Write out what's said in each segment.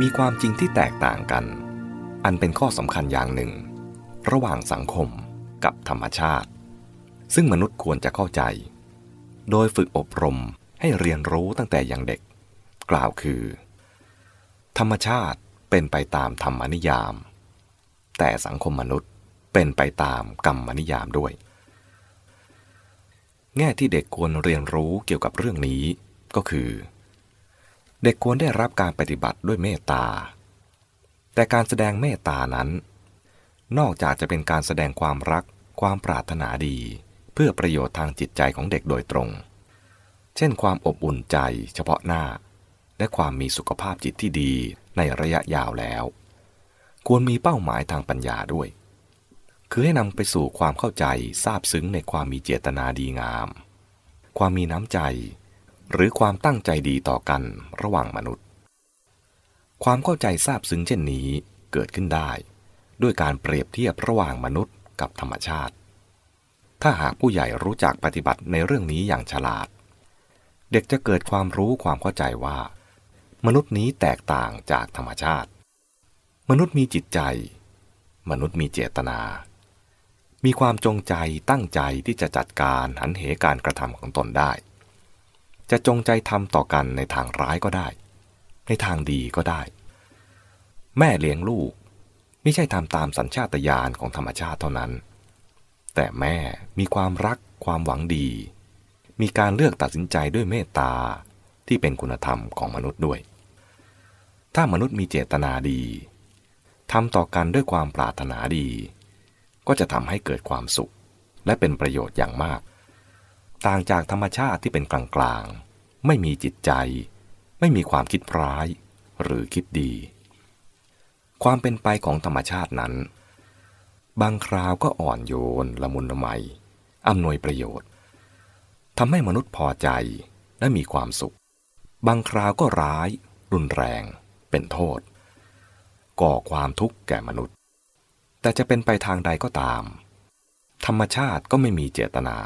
มีความจริงที่แตกต่างกัน อันเป็นข้อสำคัญอย่างหนึ่ง ระหว่างสังคมกับธรรมชาติ ซึ่งมนุษย์ควรจะเข้าใจ โดยฝึกอบรมให้เรียนรู้ตั้งแต่ยังเด็ก กล่าวคือ ธรรมชาติเป็นไปตามธรรมนิยาม แต่สังคมมนุษย์เป็นไปตามกรรมนิยามด้วย แง่ที่เด็กควรเรียนรู้เกี่ยวกับเรื่องนี้ก็คือ เด็กควรได้รับการปฏิบัติด้วยเมตตา แต่การแสดงเมตตานั้น นอกจากจะเป็นการแสดงความรัก ความปรารถนาดี เพื่อประโยชน์ทางจิตใจของเด็กโดยตรง เช่น ความอบอุ่นใจเฉพาะหน้า และความมีสุขภาพจิตที่ดีในระยะยาวแล้ว ควรมีเป้าหมายทางปัญญาด้วย คือให้นำไปสู่ความเข้าใจทราบซึ้งในความมีเจตนาดีงาม ความมีน้ำใจ หรือความตั้งใจดีต่อกันระหว่างมนุษย์ ความเข้าใจทราบซึ้งเช่นนี้เกิดขึ้นได้ ด้วยการเปรียบเทียบระหว่างมนุษย์กับธรรมชาติ ถ้าหากผู้ใหญ่รู้จักปฏิบัติในเรื่องนี้อย่างฉลาด เด็กจะเกิดความรู้ความเข้าใจว่า มนุษย์นี้แตกต่างจากธรรมชาติ มนุษย์มีจิตใจ มนุษย์มีเจตนา มีความจงใจตั้งใจที่จะจัดการหันเหการกระทำของตนได้ จะจงใจทำต่อกันในทางร้ายก็ได้ ในทางดีก็ได้ แม่เลี้ยงลูกไม่ใช่ทำตามสัญชาตญาณของธรรมชาติเท่านั้น แต่แม่มีความรักความหวังดี มีการเลือกตัดสินใจด้วยเมตตาที่เป็นคุณธรรมของมนุษย์ด้วย ถ้ามนุษย์มีเจตนาดีทำต่อกันด้วยความปรารถนาดี ก็จะทำให้เกิดความสุข และเป็นประโยชน์อย่างมาก ต่างจากธรรมชาติที่เป็นกลางๆ ไม่มีจิตใจ ไม่มีความคิดร้ายหรือคิดดี ความเป็นไปของธรรมชาตินั้น บางคราวก็อ่อนโยนละมุนละไมอำนวยประโยชน์ทำให้มนุษย์พอใจและมีความสุข บางคราวก็ร้าย รุนแรง เป็นโทษ ก่อความทุกข์แก่มนุษย์ แต่จะเป็นไปทางใดก็ตาม ธรรมชาติก็ไม่มีเจตนา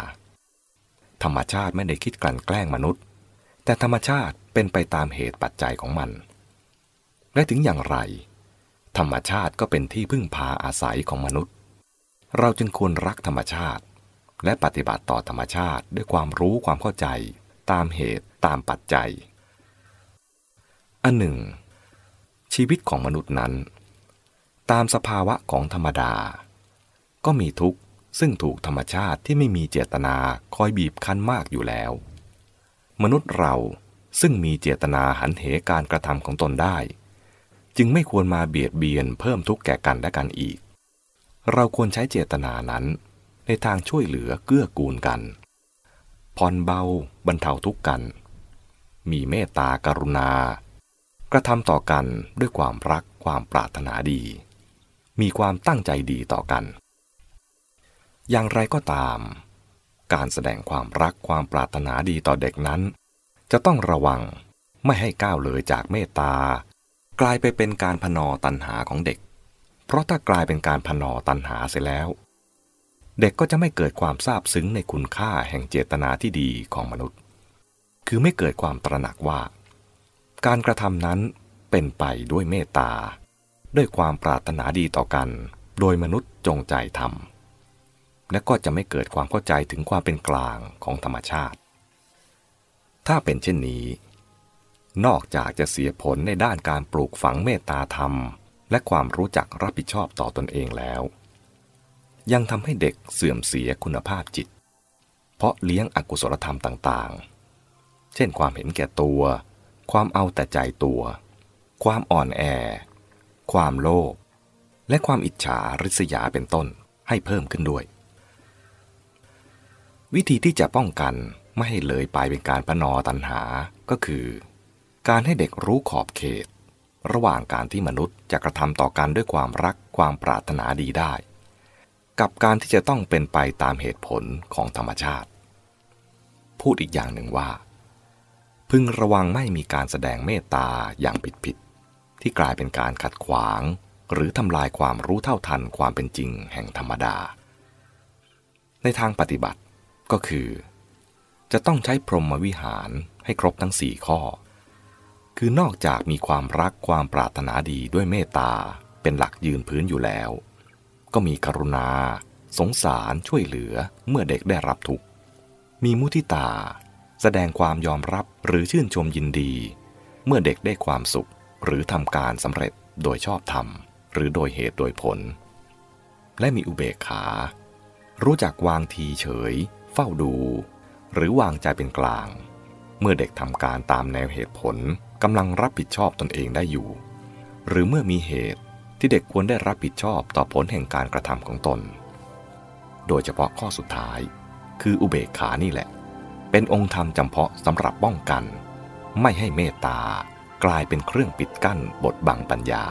ธรรมชาติไม่ได้คิดกลั่นแกล้งมนุษย์ แต่ธรรมชาติเป็นไปตามเหตุปัจจัยของมัน และถึงอย่างไร ธรรมชาติก็เป็นที่พึ่งพาอาศัยของมนุษย์ เราจึงควรรักธรรมชาติ และปฏิบัติต่อธรรมชาติด้วยความรู้ความเข้าใจ ตามเหตุตามปัจจัย อันหนึ่ง ชีวิตของมนุษย์นั้น ตามสภาวะของธรรมดา ก็มีทุกข์ ซึ่งถูกธรรมชาติที่ไม่มีเจตนาคอยบีบคั้นมากอยู่แล้ว มนุษย์เราซึ่งมีเจตนาหันเหการกระทำของตนได้ จึงไม่ควรมาเบียดเบียนเพิ่มทุกข์แก่กันและกันอีก เราควรใช้เจตนานั้นในทางช่วยเหลือเกื้อกูลกันผ่อนเบาบรรเทาทุกข์กัน มีเมตตากรุณา กระทำต่อกันด้วยความรักความปรารถนาดี มีความตั้งใจดีต่อกัน อย่างไรก็ตาม การแสดงความรักความปรารถนาดีต่อเด็กนั้น จะต้องระวังไม่ให้ก้าวเลยจากเมตตา กลายไปเป็นการพนอตันหาของเด็ก เพราะถ้ากลายเป็นการพนอตันหาเสียแล้ว เด็กก็จะไม่เกิดความซาบซึ้งในคุณค่าแห่งเจตนาที่ดีของมนุษย์ คือไม่เกิดความตระหนักว่า การกระทำนั้นเป็นไปด้วยเมตตา ด้วยความปรารถนาดีต่อกัน โดยมนุษย์จงใจทำ และก็จะไม่เกิดความเข้าใจถึงความเป็นกลางของธรรมชาติ ถ้าเป็นเช่นนี้ นอกจากจะเสียผลในด้านการปลูกฝังเมตตาธรรม และความรู้จักรับผิดชอบต่อตอนเองแล้ว ยังทำให้เด็กเสื่อมเสียคุณภาพจิต เพราะเลี้ยงอกุศลธรรมต่างๆ เช่นความเห็นแก่ตัว ความเอาแต่ใจตัว ความอ่อนแอ ความโลภและความอิจฉาริษยาเป็นต้นให้เพิ่มขึ้นด้วย วิธีที่จะป้องกันไม่ให้เลยไปเป็นการพนอตันหาก็คือ การให้เด็กรู้ขอบเขต ระหว่างการที่มนุษย์จะกระทำต่อกันด้วยความรักความปรารถนาดีได้ กับการที่จะต้องเป็นไปตามเหตุผลของธรรมชาติ พูดอีกอย่างหนึ่งว่า พึงระวังไม่มีการแสดงเมตตาอย่างผิดๆที่กลายเป็นการขัดขวาง หรือทำลายความรู้เท่าทันความเป็นจริงแห่งธรรมดา ในทางปฏิบัติ ก็คือ จะต้องใช้พรหมวิหารให้ครบทั้งสี่ข้อ คือนอกจากมีความรักความปรารถนาดีด้วยเมตตาเป็นหลักยืนพื้นอยู่แล้ว ก็มีกรุณา สงสารช่วยเหลือเมื่อเด็กได้รับทุกข์ มีมุทิตา แสดงความยอมรับหรือชื่นชมยินดี เมื่อเด็กได้ความสุขหรือทำการสำเร็จโดยชอบธรรม หรือโดยเหตุโดยผล และมีอุเบกขา รู้จักวางทีเฉย เฝ้าดู หรือวางใจเป็นกลาง เมื่อเด็กทำการตามแนวเหตุผลกำลังรับผิดชอบตนเองได้อยู่ หรือเมื่อมีเหตุที่เด็กควรได้รับผิดชอบต่อผลแห่งการกระทำของตน โดยเฉพาะข้อสุดท้าย คืออุเบกขานี่แหละ เป็นองค์ธรรมจำเพาะสำหรับป้องกัน ไม่ให้เมตตากลายเป็นเครื่องปิดกั้นบทบังปัญญา